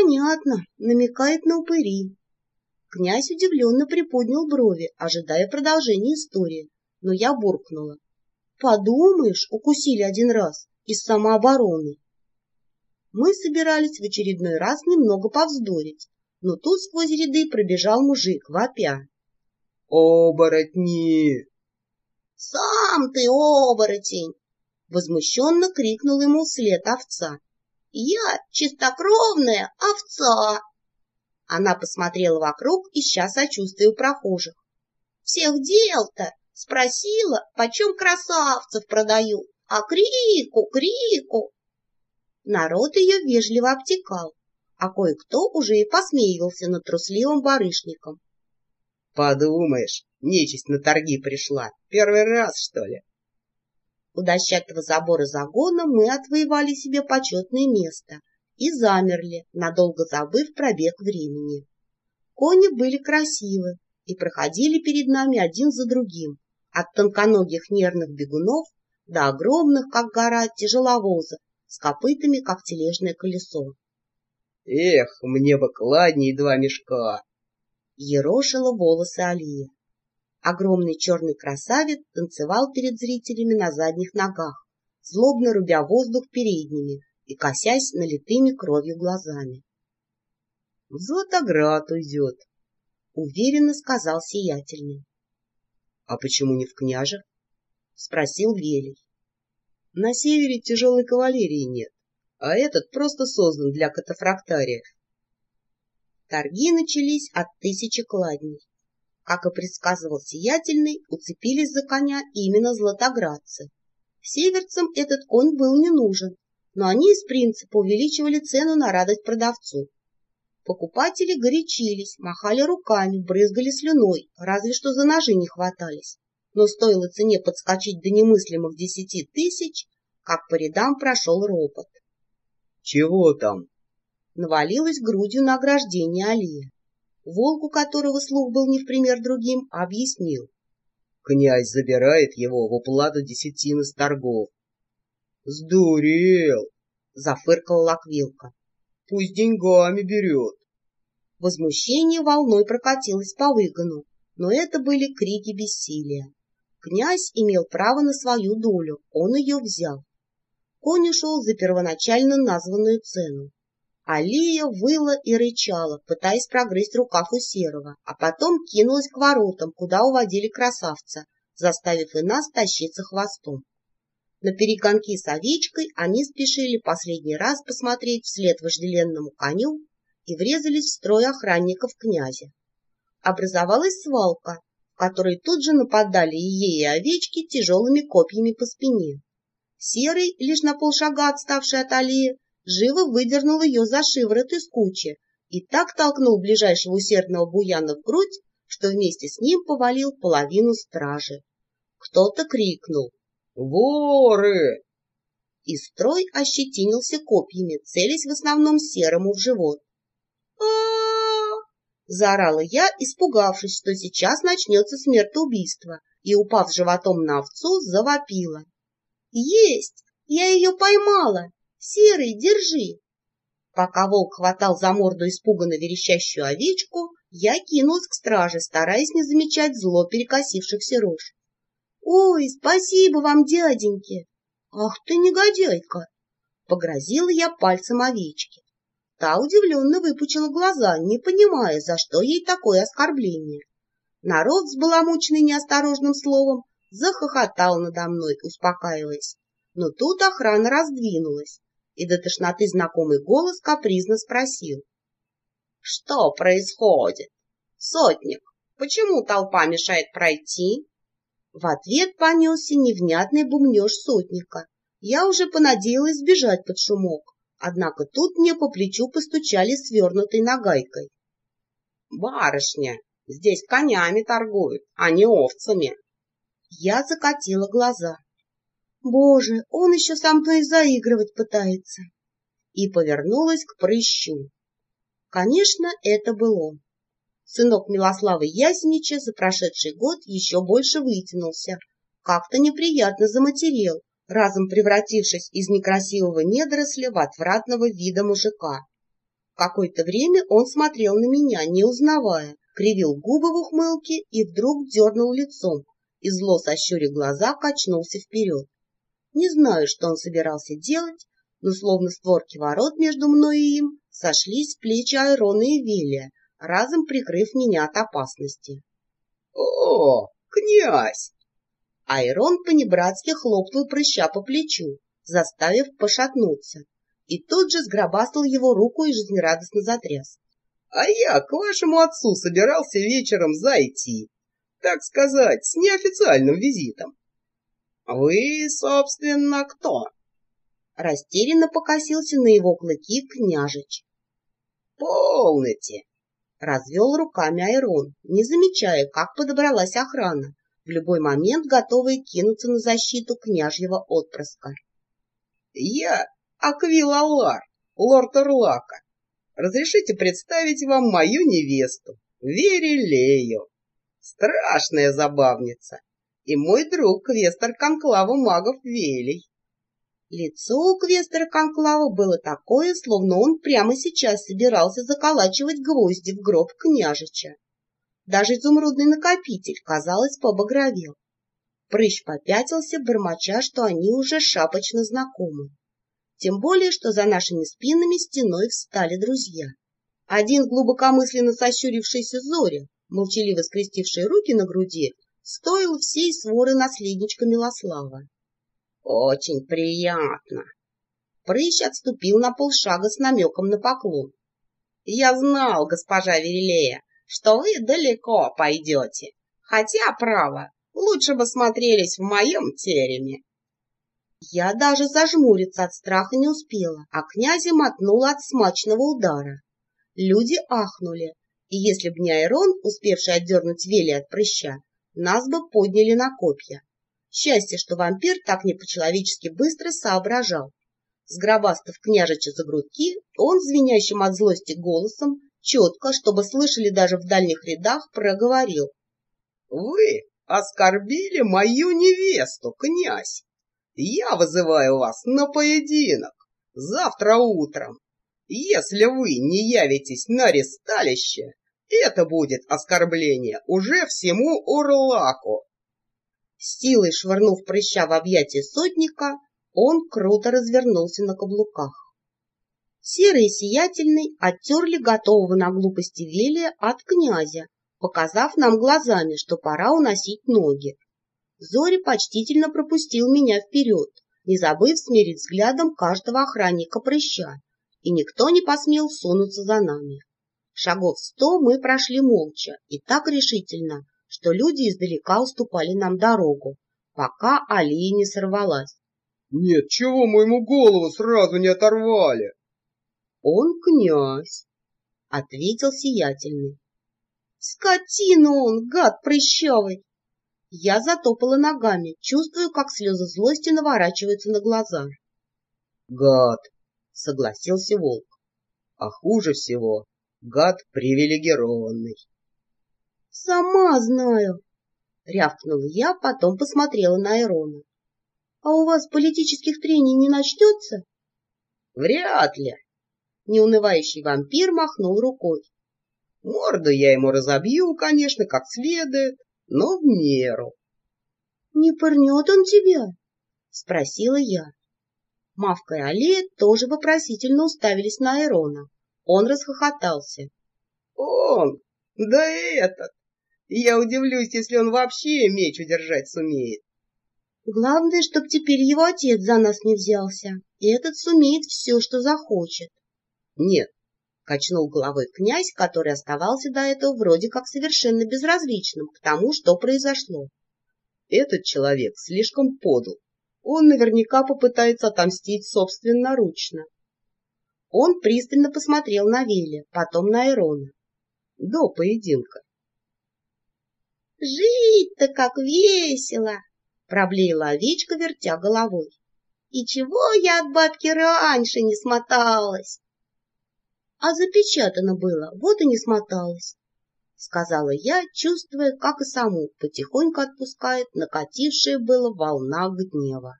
понятно, намекает на упыри. Князь удивленно приподнял брови, ожидая продолжения истории, но я буркнула. Подумаешь, укусили один раз из самообороны. Мы собирались в очередной раз немного повздорить, но тут сквозь ряды пробежал мужик, вопя. «Оборотни!» «Сам ты оборотень!» — возмущенно крикнул ему вслед овца. «Я чистокровная овца!» Она посмотрела вокруг, ища сочувствия у прохожих. «Всех дел-то! Спросила, почем красавцев продают, а крику, крику!» Народ ее вежливо обтекал, а кое-кто уже и посмеивался над трусливым барышником. «Подумаешь, нечисть на торги пришла. Первый раз, что ли?» У дощатого забора загона мы отвоевали себе почетное место и замерли, надолго забыв пробег времени. Кони были красивы и проходили перед нами один за другим, от тонконогих нервных бегунов до огромных, как гора, тяжеловозов с копытами, как тележное колесо. «Эх, мне бы кладней два мешка!» Ерошила волосы Алия. Огромный черный красавец танцевал перед зрителями на задних ногах, злобно рубя воздух передними, и косясь налитыми кровью глазами. — В Златоград уйдет, — уверенно сказал сиятельный. — А почему не в княжах? — спросил Велий. — На севере тяжелой кавалерии нет, а этот просто создан для катафрактариев. Торги начались от тысячи кладней. Как и предсказывал сиятельный, уцепились за коня именно златоградцы. Северцам этот конь был не нужен, но они из принципа увеличивали цену на радость продавцу. Покупатели горячились, махали руками, брызгали слюной, разве что за ножи не хватались. Но стоило цене подскочить до немыслимых десяти тысяч, как по рядам прошел ропот. — Чего там? Навалилась грудью на ограждение Алия. Волк, у которого слух был не в пример другим, объяснил. Князь забирает его в уплату десятины с торгов. Сдурел! Зафыркал Лаквилка. Пусть деньгами берет. Возмущение волной прокатилось по выгону, но это были крики бессилия. Князь имел право на свою долю, он ее взял. Конь ушел за первоначально названную цену. Алия выла и рычала, пытаясь прогрызть рукав у Серого, а потом кинулась к воротам, куда уводили красавца, заставив и нас тащиться хвостом. На перегонки с овечкой они спешили последний раз посмотреть вслед вожделенному коню и врезались в строй охранников князя. Образовалась свалка, в которой тут же нападали и ей, и овечки тяжелыми копьями по спине. Серый, лишь на полшага отставший от Алии, живо выдернул ее за шиворот из кучи и так толкнул ближайшего усердного буяна в грудь, что вместе с ним повалил половину стражи. Кто-то крикнул Воры! И строй ощетинился копьями, целясь в основном серому в живот. а, заорала я, испугавшись, что сейчас начнется смертоубийство, и, упав животом на овцу, завопила. «Есть! Я ее поймала! Серый, держи!» Пока волк хватал за морду испуганно верещащую овечку, я кинулась к страже, стараясь не замечать зло перекосившихся рож. «Ой, спасибо вам, дяденьки!» «Ах ты негодяйка!» Погрозила я пальцем овечке. Та удивленно выпучила глаза, не понимая, за что ей такое оскорбление. Народ, взбаламученный неосторожным словом, захохотал надо мной, успокаиваясь. Но тут охрана раздвинулась, и до тошноты знакомый голос капризно спросил. — Что происходит? Сотник, почему толпа мешает пройти? В ответ понесся невнятный бумнеж сотника. Я уже понадеялась сбежать под шумок, однако тут мне по плечу постучали свернутой нагайкой. — Барышня, здесь конями торгуют, а не овцами. Я закатила глаза. Боже, он еще со мной заигрывать пытается. И повернулась к прыщу. Конечно, это был он. Сынок Милославы Ясенича за прошедший год еще больше вытянулся, как-то неприятно заматерел, разом превратившись из некрасивого недоросля в отвратного вида мужика. Какое-то время он смотрел на меня, не узнавая, кривил губы в ухмылке и вдруг дернул лицом и, зло сощурив глаза, качнулся вперед. Не знаю, что он собирался делать, но словно створки ворот между мной и им сошлись плечи Айрона и Вилия, разом прикрыв меня от опасности. — О, князь! Айрон понебратски хлопнул прыща по плечу, заставив пошатнуться, и тут же сгробастал его руку и жизнерадостно затряс. — А я к вашему отцу собирался вечером зайти, так сказать, с неофициальным визитом. — Вы, собственно, кто? Растерянно покосился на его клыки княжич. — Полноте! — развел руками Айрон, не замечая, как подобралась охрана, в любой момент готовые кинуться на защиту княжьего отпрыска. — Я Аквил Аллар, лорд Орлака. Разрешите представить вам мою невесту, Верилею. Страшная забавница. И мой друг, квестер конклава магов Велий. Лицо у квестера конклава было такое, словно он прямо сейчас собирался заколачивать гвозди в гроб княжича. Даже изумрудный накопитель, казалось, побагровел. Прыщ попятился, бормоча, что они уже шапочно знакомы. Тем более, что за нашими спинами стеной встали друзья. Один глубокомысленно сощурившийся Зоря, молчаливо скрестивший руки на груди, стоил всей своры наследничка Милослава. — Очень приятно! Прыщ отступил на полшага с намеком на поклон. — Я знал, госпожа Верилея, что вы далеко пойдете, хотя, право, лучше бы смотрелись в моем тереме. Я даже зажмуриться от страха не успела, а князя мотнула от смачного удара. Люди ахнули, и если б не Айрон, успевший отдернуть Вели от прыща, нас бы подняли на копья. Счастье, что вампир так не по-человечески быстро соображал. Сгробастав княжича за грудки, он, звенящим от злости голосом, четко, чтобы слышали даже в дальних рядах, проговорил. — Вы оскорбили мою невесту, князь! Я вызываю вас на поединок завтра утром. Если вы не явитесь на ресталище, это будет оскорбление уже всему Урлаку. С силой швырнув прыща в объятия сотника, он круто развернулся на каблуках. Серый и сиятельный оттерли готового на глупости Велия от князя, показав нам глазами, что пора уносить ноги. Зори почтительно пропустил меня вперед, не забыв смирить взглядом каждого охранника прыща, и никто не посмел сунуться за нами. Шагов сто мы прошли молча и так решительно, что люди издалека уступали нам дорогу, пока Алия не сорвалась. — Нет, чего мы ему голову сразу не оторвали? — Он князь, — ответил сиятельный. — Скотина он, гад прыщавый! Я затопала ногами, чувствую, как слезы злости наворачиваются на глаза. — Гад! — согласился волк. — А хуже всего гад привилегированный. — Сама знаю! — рявкнула я, потом посмотрела на Ирона. — А у вас политических трений не начнется? — Вряд ли. Неунывающий вампир махнул рукой. — Морду я ему разобью, конечно, как следует, но в меру. — Не пырнет он тебя? — спросила я. Мавка и Алия тоже вопросительно уставились на Айрона. Он расхохотался. — Он? Да этот! Я удивлюсь, если он вообще меч удержать сумеет. Главное, чтоб теперь его отец за нас не взялся, и этот сумеет все, что захочет. — Нет, качнул головой князь, который оставался до этого вроде как совершенно безразличным к тому, что произошло. Этот человек слишком подл. Он наверняка попытается отомстить собственноручно. Он пристально посмотрел на Вилли, потом на Ирона. До поединка. «Жить-то как весело!» — проблеяла овечка, вертя головой. «И чего я от бабки раньше не смоталась?» а запечатано было, вот и не смоталось, — сказала я, чувствуя, как и саму потихоньку отпускает накатившая было волна гнева.